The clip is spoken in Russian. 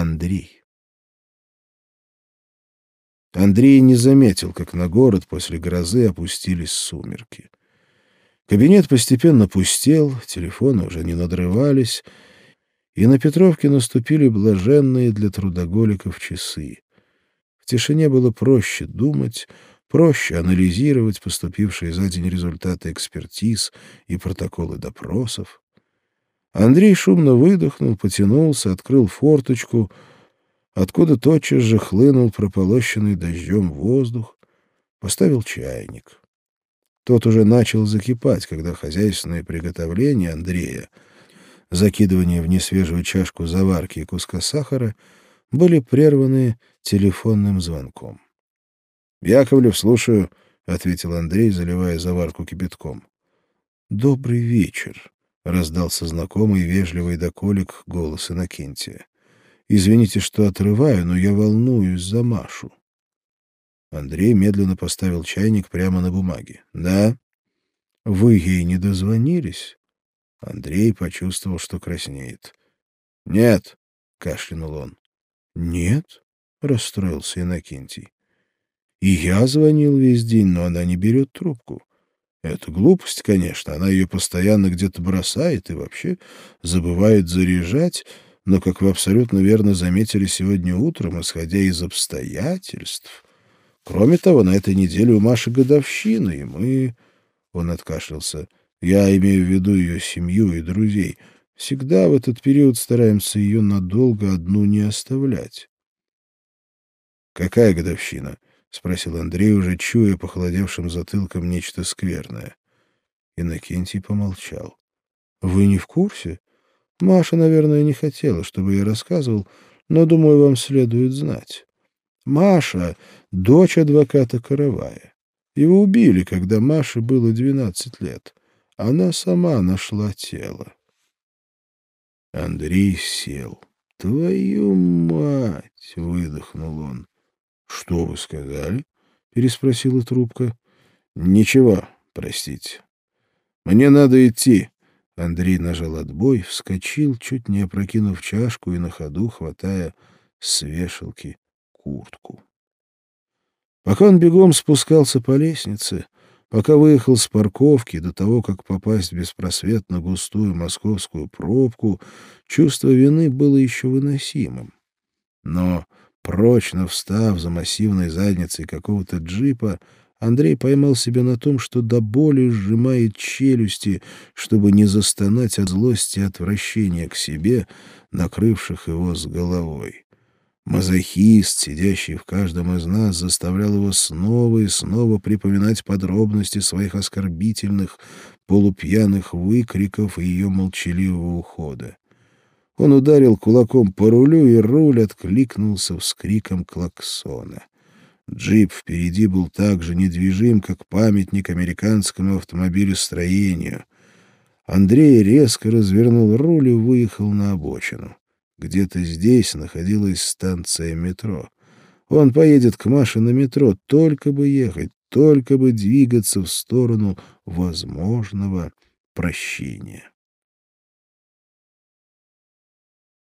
Андрей. Андрей не заметил, как на город после грозы опустились сумерки. Кабинет постепенно пустел, телефоны уже не надрывались, и на Петровке наступили блаженные для трудоголиков часы. В тишине было проще думать, проще анализировать поступившие за день результаты экспертиз и протоколы допросов. Андрей шумно выдохнул, потянулся, открыл форточку, откуда тотчас же хлынул прополощенный дождем воздух, поставил чайник. Тот уже начал закипать, когда хозяйственные приготовления Андрея, закидывание в несвежую чашку заварки и куска сахара, были прерваны телефонным звонком. «Яковлев, слушаю», — ответил Андрей, заливая заварку кипятком. «Добрый вечер», раздался знакомый вежливый доколик голос Иннокентия. «Извините, что отрываю, но я волнуюсь за Машу». Андрей медленно поставил чайник прямо на бумаге. «Да? Вы ей не дозвонились?» Андрей почувствовал, что краснеет. «Нет», — кашлянул он. «Нет?» — расстроился Иннокентий. «И я звонил весь день, но она не берет трубку. Это глупость, конечно, она ее постоянно где-то бросает и вообще забывает заряжать, но, как вы абсолютно верно заметили сегодня утром, исходя из обстоятельств... Кроме того, на этой неделе у Маши годовщина, и мы... Он откашлялся. Я имею в виду ее семью и друзей. Всегда в этот период стараемся ее надолго одну не оставлять. «Какая годовщина?» — спросил Андрей, уже чуя похолодевшим затылком нечто скверное. Иннокентий помолчал. — Вы не в курсе? Маша, наверное, не хотела, чтобы я рассказывал, но, думаю, вам следует знать. Маша — дочь адвоката Каравая. Его убили, когда Маше было двенадцать лет. Она сама нашла тело. Андрей сел. «Твою мать!» — выдохнул он. «Что вы сказали?» — переспросила трубка. «Ничего, простите. Мне надо идти». Андрей нажал отбой, вскочил, чуть не опрокинув чашку и на ходу, хватая с вешалки куртку. Пока он бегом спускался по лестнице, пока выехал с парковки до того, как попасть в беспросветно густую московскую пробку, чувство вины было еще выносимым. Но Прочно встав за массивной задницей какого-то джипа, Андрей поймал себя на том, что до боли сжимает челюсти, чтобы не застонать от злости и отвращения к себе, накрывших его с головой. Мазохист, сидящий в каждом из нас, заставлял его снова и снова припоминать подробности своих оскорбительных, полупьяных выкриков и ее молчаливого ухода. Он ударил кулаком по рулю, и руль откликнулся вскриком клаксона. Джип впереди был так же недвижим, как памятник американскому автомобилестроению. Андрей резко развернул руль и выехал на обочину. Где-то здесь находилась станция метро. Он поедет к Маше на метро, только бы ехать, только бы двигаться в сторону возможного прощения.